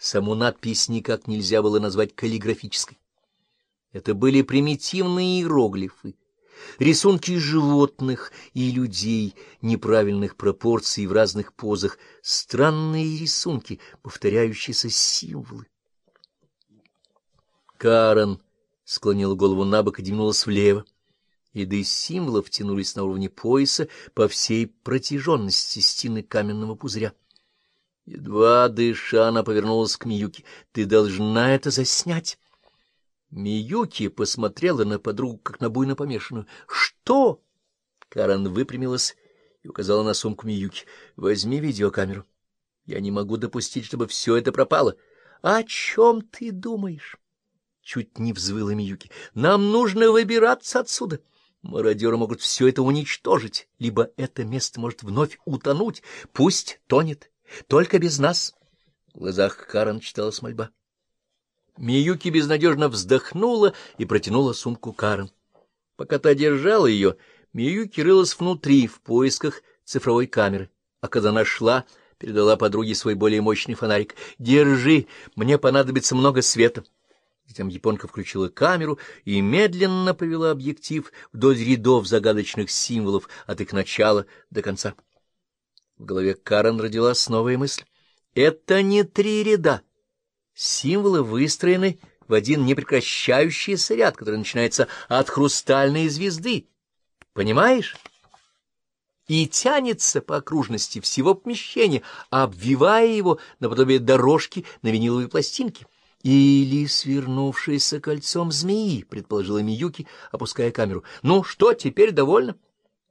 Саму надпись никак нельзя было назвать каллиграфической. Это были примитивные иероглифы, рисунки животных и людей неправильных пропорций в разных позах, странные рисунки, повторяющиеся символы. Карен склонила голову на бок и двинулась влево. Ряды символов тянулись на уровне пояса по всей протяженности стены каменного пузыря. Едва дыша, она повернулась к Миюке. — Ты должна это заснять. Миюки посмотрела на подругу, как на буйно помешанную. — Что? Карен выпрямилась и указала на сумку Миюки. — Возьми видеокамеру. Я не могу допустить, чтобы все это пропало. — О чем ты думаешь? Чуть не взвыла Миюки. — Нам нужно выбираться отсюда. Мародеры могут все это уничтожить, либо это место может вновь утонуть. Пусть тонет, только без нас. В глазах Карен читалась мольба. Миюки безнадежно вздохнула и протянула сумку Карен. Пока та держала ее, Миюки рылась внутри, в поисках цифровой камеры. А когда нашла, передала подруге свой более мощный фонарик. «Держи, мне понадобится много света». Затем японка включила камеру и медленно повела объектив вдоль рядов загадочных символов от их начала до конца. В голове Карен родилась новая мысль. «Это не три ряда». Символы выстроены в один непрекращающийся ряд, который начинается от хрустальной звезды. Понимаешь? И тянется по окружности всего помещения, обвивая его наподобие дорожки на виниловой пластинке. Или свернувшееся кольцом змеи, предположила Миюки, опуская камеру. Ну что, теперь довольно?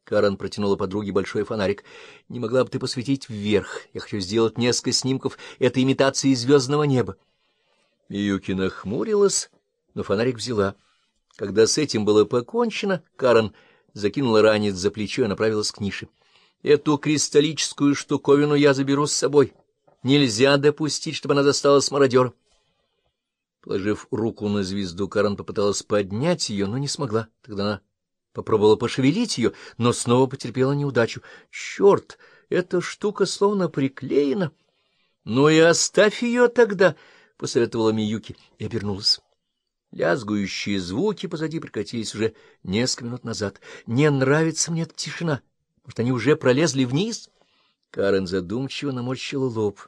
Карен протянула подруге большой фонарик. Не могла бы ты посветить вверх? Я хочу сделать несколько снимков этой имитации звездного неба. Миюки нахмурилась, но фонарик взяла. Когда с этим было покончено, Карен закинула ранец за плечо и направилась к нише. Эту кристаллическую штуковину я заберу с собой. Нельзя допустить, чтобы она досталась мародерам. Положив руку на звезду, Карен попыталась поднять ее, но не смогла. Тогда она попробовала пошевелить ее, но снова потерпела неудачу. Черт, эта штука словно приклеена. Ну и оставь ее тогда, —— посоветовала Миюки и обернулась. Лязгующие звуки позади прекратились уже несколько минут назад. Не нравится мне эта тишина. Может, они уже пролезли вниз? Карен задумчиво наморщила лоб.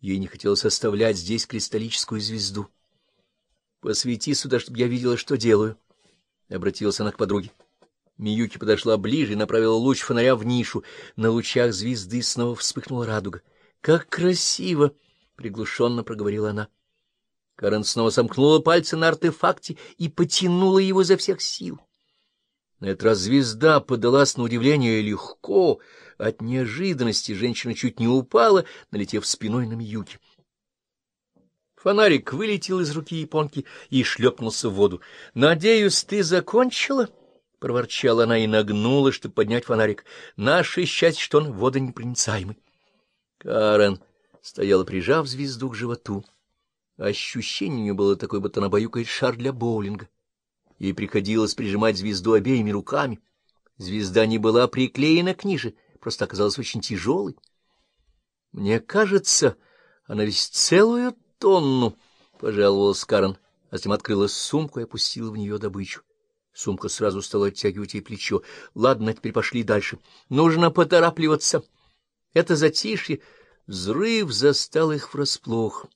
Ей не хотелось оставлять здесь кристаллическую звезду. — Посвети сюда, чтобы я видела, что делаю, — обратилась она к подруге. Миюки подошла ближе и направила луч фонаря в нишу. На лучах звезды снова вспыхнула радуга. — Как красиво! —— приглушенно проговорила она. Карен снова сомкнула пальцы на артефакте и потянула его изо всех сил. На этот раз звезда подалась на удивление легко. От неожиданности женщина чуть не упала, налетев спиной на Миюки. Фонарик вылетел из руки японки и шлепнулся в воду. — Надеюсь, ты закончила? — проворчала она и нагнула, чтобы поднять фонарик. — Наше счастье, что он водонепроницаемый. Карен стояла, прижав звезду к животу. Ощущение у нее было такое, будто она баюкает шар для боулинга. Ей приходилось прижимать звезду обеими руками. Звезда не была приклеена к ниже, просто оказалась очень тяжелой. Мне кажется, она весит целую тонну, — пожаловалась Карен, а затем открыла сумку и опустила в нее добычу. Сумка сразу стала оттягивать ей плечо. Ладно, теперь пошли дальше. Нужно поторапливаться. Это затишье Взрыв застал их врасплох.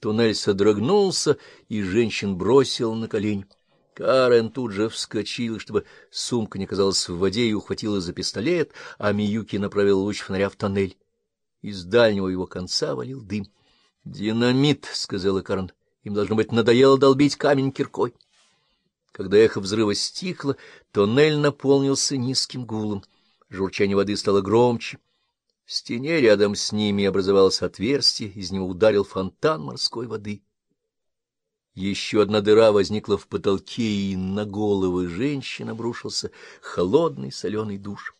Туннель содрогнулся, и женщин бросил на колени. Карен тут же вскочила, чтобы сумка не казалась в воде, и ухватила за пистолет, а Миюки направил луч фонаря в тоннель. Из дальнего его конца валил дым. — Динамит, — сказала Карен. — Им, должно быть, надоело долбить камень киркой. Когда эхо взрыва стихло, тоннель наполнился низким гулом. Журчание воды стало громче. В стене рядом с ними образовалось отверстие, из него ударил фонтан морской воды. Еще одна дыра возникла в потолке, и на головы женщин обрушился холодный соленый душ.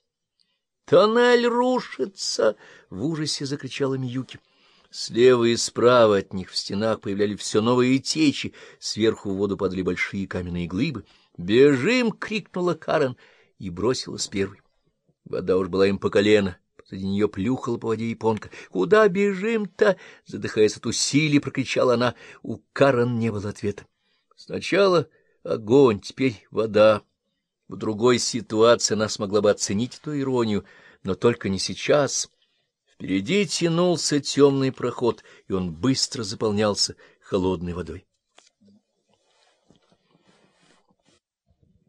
«Тоннель рушится!» — в ужасе закричала Миюки. Слева и справа от них в стенах появлялись все новые течи, сверху в воду падали большие каменные глыбы. «Бежим!» — крикнула Карен и бросилась первой. Вода уж была им по колено, Среди нее плюхала по воде японка. «Куда бежим-то?» — задыхаясь от усилий, прокричала она. У Карен не было ответа. Сначала огонь, теперь вода. В другой ситуации она смогла бы оценить эту иронию, но только не сейчас. Впереди тянулся темный проход, и он быстро заполнялся холодной водой.